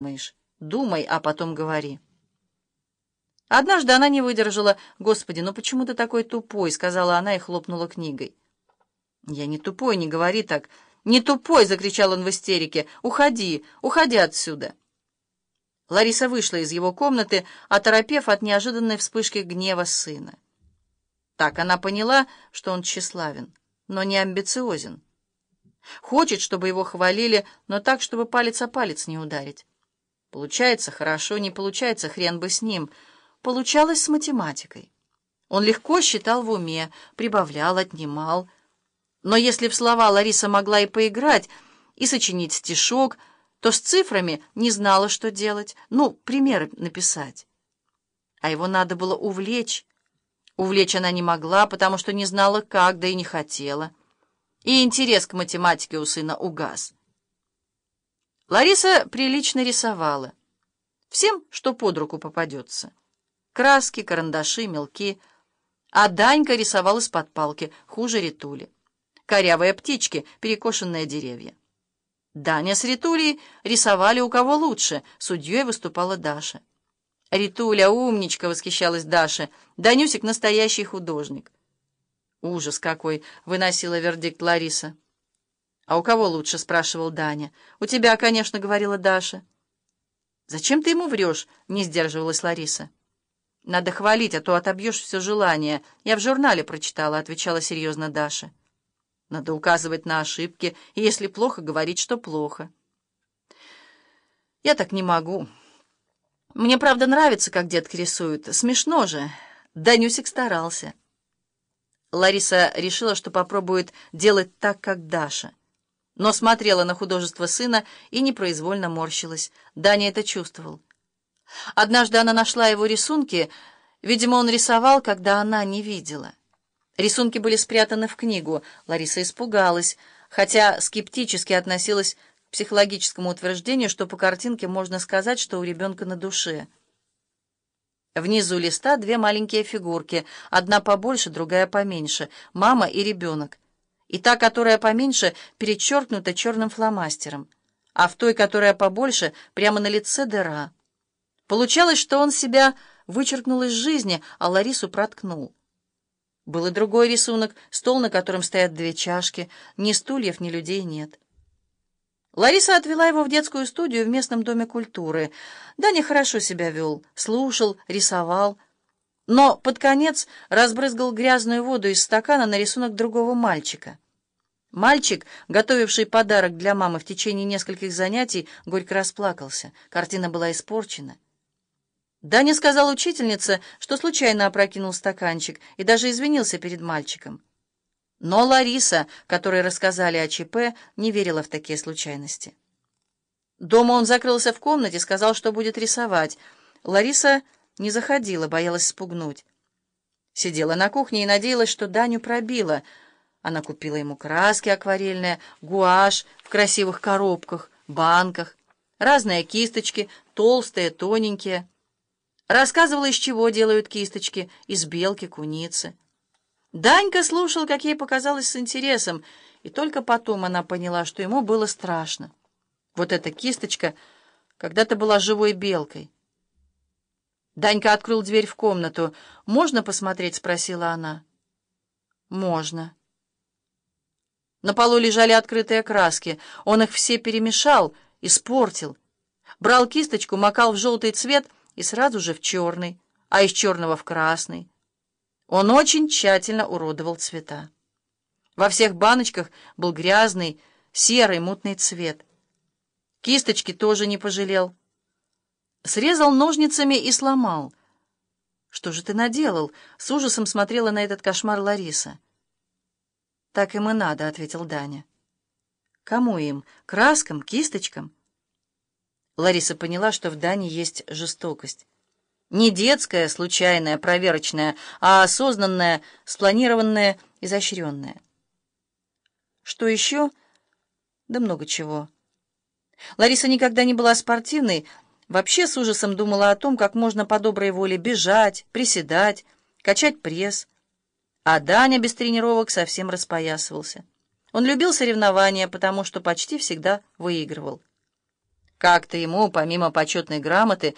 думаешь? Думай, а потом говори. Однажды она не выдержала. «Господи, ну почему ты такой тупой?» — сказала она и хлопнула книгой. «Я не тупой, не говори так». «Не тупой!» — закричал он в истерике. «Уходи! Уходи отсюда!» Лариса вышла из его комнаты, оторопев от неожиданной вспышки гнева сына. Так она поняла, что он тщеславен, но не амбициозен. Хочет, чтобы его хвалили, но так, чтобы палец о палец не ударить. Получается хорошо, не получается, хрен бы с ним. Получалось с математикой. Он легко считал в уме, прибавлял, отнимал. Но если в слова Лариса могла и поиграть, и сочинить стишок, то с цифрами не знала, что делать, ну, примеры написать. А его надо было увлечь. Увлечь она не могла, потому что не знала как, да и не хотела. И интерес к математике у сына угас. Лариса прилично рисовала. Всем, что под руку попадется. Краски, карандаши, мелки. А Данька рисовал из-под палки, хуже Ритули. Корявые птички, перекошенные деревья. Даня с Ритулей рисовали у кого лучше. Судьей выступала Даша. «Ритуля, умничка!» — восхищалась Даша. «Данюсик — настоящий художник». «Ужас какой!» — выносила вердикт Лариса. «А у кого лучше?» — спрашивал Даня. «У тебя, конечно», — говорила Даша. «Зачем ты ему врешь?» — не сдерживалась Лариса. «Надо хвалить, а то отобьешь все желание. Я в журнале прочитала», — отвечала серьезно Даша. «Надо указывать на ошибки, и если плохо, говорить, что плохо». «Я так не могу. Мне, правда, нравится, как детки рисуют. Смешно же. Данюсик старался». Лариса решила, что попробует делать так, как Даша но смотрела на художество сына и непроизвольно морщилась. Даня это чувствовал. Однажды она нашла его рисунки, видимо, он рисовал, когда она не видела. Рисунки были спрятаны в книгу. Лариса испугалась, хотя скептически относилась к психологическому утверждению, что по картинке можно сказать, что у ребенка на душе. Внизу листа две маленькие фигурки, одна побольше, другая поменьше, мама и ребенок и та, которая поменьше, перечеркнута черным фломастером, а в той, которая побольше, прямо на лице дыра. Получалось, что он себя вычеркнул из жизни, а Ларису проткнул. Был и другой рисунок, стол, на котором стоят две чашки, ни стульев, ни людей нет. Лариса отвела его в детскую студию в местном доме культуры. Даня хорошо себя вел, слушал, рисовал, но под конец разбрызгал грязную воду из стакана на рисунок другого мальчика. Мальчик, готовивший подарок для мамы в течение нескольких занятий, горько расплакался. Картина была испорчена. Даня сказал учительнице, что случайно опрокинул стаканчик, и даже извинился перед мальчиком. Но Лариса, которой рассказали о ЧП, не верила в такие случайности. Дома он закрылся в комнате, сказал, что будет рисовать. Лариса не заходила, боялась спугнуть. Сидела на кухне и надеялась, что Даню пробила. Она купила ему краски акварельные, гуашь в красивых коробках, банках, разные кисточки, толстые, тоненькие. Рассказывала, из чего делают кисточки, из белки, куницы. Данька слушал, как ей показалось, с интересом, и только потом она поняла, что ему было страшно. Вот эта кисточка когда-то была живой белкой. Данька открыл дверь в комнату. «Можно посмотреть?» — спросила она. «Можно». На полу лежали открытые краски. Он их все перемешал, испортил. Брал кисточку, макал в желтый цвет и сразу же в черный, а из черного в красный. Он очень тщательно уродовал цвета. Во всех баночках был грязный, серый, мутный цвет. Кисточки тоже не пожалел. Срезал ножницами и сломал. «Что же ты наделал?» — с ужасом смотрела на этот кошмар Лариса. «Так им и надо», — ответил Даня. «Кому им? Краскам? Кисточкам?» Лариса поняла, что в Дане есть жестокость. Не детская, случайная, проверочная, а осознанная, спланированная, изощренная. Что еще? Да много чего. Лариса никогда не была спортивной, Вообще с ужасом думала о том, как можно по доброй воле бежать, приседать, качать пресс. А Даня без тренировок совсем распоясывался. Он любил соревнования, потому что почти всегда выигрывал. Как-то ему, помимо почетной грамоты,